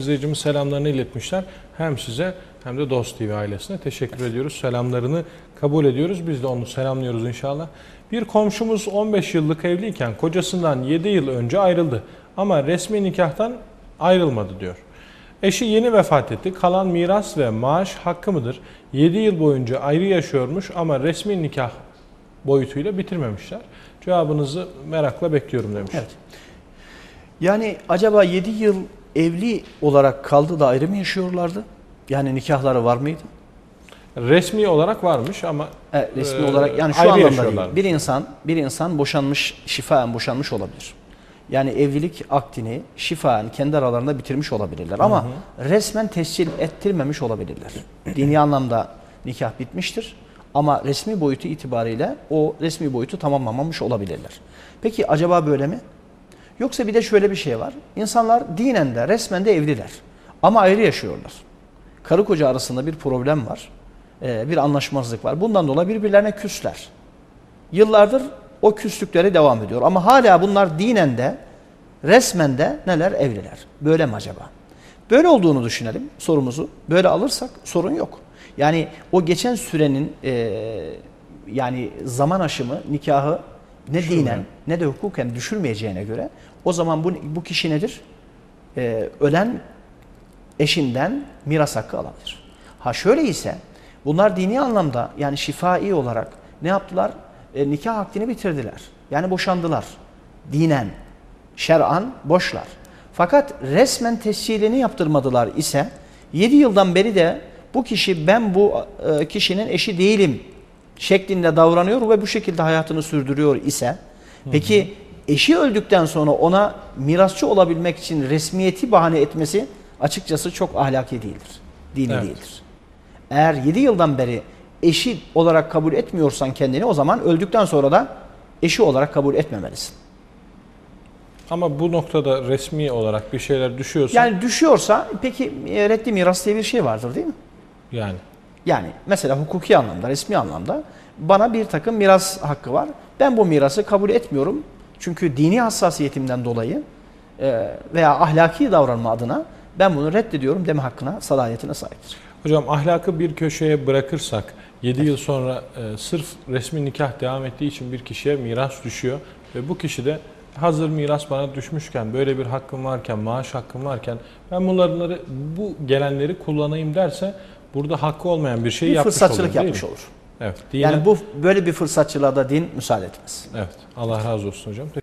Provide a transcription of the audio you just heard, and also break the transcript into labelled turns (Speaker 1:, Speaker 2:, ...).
Speaker 1: İzleyicimiz selamlarını iletmişler. Hem size hem de Dost TV ailesine teşekkür ediyoruz. Selamlarını kabul ediyoruz. Biz de onu selamlıyoruz inşallah. Bir komşumuz 15 yıllık evliyken kocasından 7 yıl önce ayrıldı. Ama resmi nikahtan ayrılmadı diyor. Eşi yeni vefat etti. Kalan miras ve maaş hakkı mıdır? 7 yıl boyunca ayrı yaşıyormuş ama resmi nikah boyutuyla bitirmemişler. Cevabınızı merakla bekliyorum demiş.
Speaker 2: Evet. Yani acaba 7 yıl evli olarak kaldı da ayrı mı yaşıyorlardı? Yani nikahları var mıydı?
Speaker 1: Resmi olarak varmış ama
Speaker 2: Evet, resmi
Speaker 1: Ee,
Speaker 2: olarak yani şu anlamda değil. Bir insan bir insan boşanmış, şifaen boşanmış olabilir. Yani evlilik akdini şifaen kendi aralarında bitirmiş olabilirler ama resmen tescil ettirmemiş olabilirler. Dini anlamda nikah bitmiştir ama resmi boyutu itibariyle o resmi boyutu tamamlamamış olabilirler. Peki acaba böyle mi? Yoksa bir de şöyle bir şey var. İnsanlar dinen de resmen de evliler ama ayrı yaşıyorlar. Karı koca arasında bir problem var. Ee, bir anlaşmazlık var. Bundan dolayı birbirlerine küsler. Yıllardır o küslükleri devam ediyor. Ama hala bunlar dinen de resmen de neler evliler. Böyle mi acaba? Böyle olduğunu düşünelim sorumuzu. Böyle alırsak sorun yok. Yani o geçen sürenin e, yani zaman aşımı nikahı ne dinen ne de hukuken düşürmeyeceğine göre o zaman bu, bu kişi nedir? E, ölen eşinden miras hakkı alabilir. Ha şöyle ise bunlar dini anlamda yani şifai olarak ne yaptılar? E, nikah akdini bitirdiler. Yani boşandılar. Dinen, şer'an boşlar. Fakat resmen tescilini yaptırmadılar ise 7 yıldan beri de bu kişi ben bu e, kişinin eşi değilim şeklinde davranıyor ve bu şekilde hayatını sürdürüyor ise peki eşi öldükten sonra ona mirasçı olabilmek için resmiyeti bahane etmesi açıkçası çok ahlaki değildir. Dini
Speaker 1: Evet.
Speaker 2: değildir. Eğer 7 yıldan beri eşi olarak kabul etmiyorsan kendini o zaman öldükten sonra da eşi olarak kabul etmemelisin.
Speaker 1: Ama bu noktada resmi olarak bir şeyler düşüyorsa yani,
Speaker 2: düşüyorsa peki e, reddi miras diye bir şey vardır değil mi?
Speaker 1: yani
Speaker 2: Yani mesela hukuki anlamda, resmi anlamda bana bir takım miras hakkı var. Ben bu mirası kabul etmiyorum. Çünkü dini hassasiyetimden dolayı e, veya ahlaki davranma adına ben bunu reddediyorum deme hakkına, salayetine sahiptir.
Speaker 1: hocam ahlakı bir köşeye bırakırsak 7 yıl sonra e, sırf resmi nikah devam ettiği için bir kişiye miras düşüyor ve bu kişi de hazır miras bana düşmüşken böyle bir hakkım varken maaş hakkım varken ben bunları bu gelenleri kullanayım derse burada hakkı olmayan bir şey
Speaker 2: Bir
Speaker 1: yapmış
Speaker 2: fırsatçılık
Speaker 1: değil
Speaker 2: yapmış olur.
Speaker 1: Evet. dinen-
Speaker 2: Yani bu böyle bir fırsatçılığa da din müsaade etmez.
Speaker 1: Evet. Allah razı olsun hocam.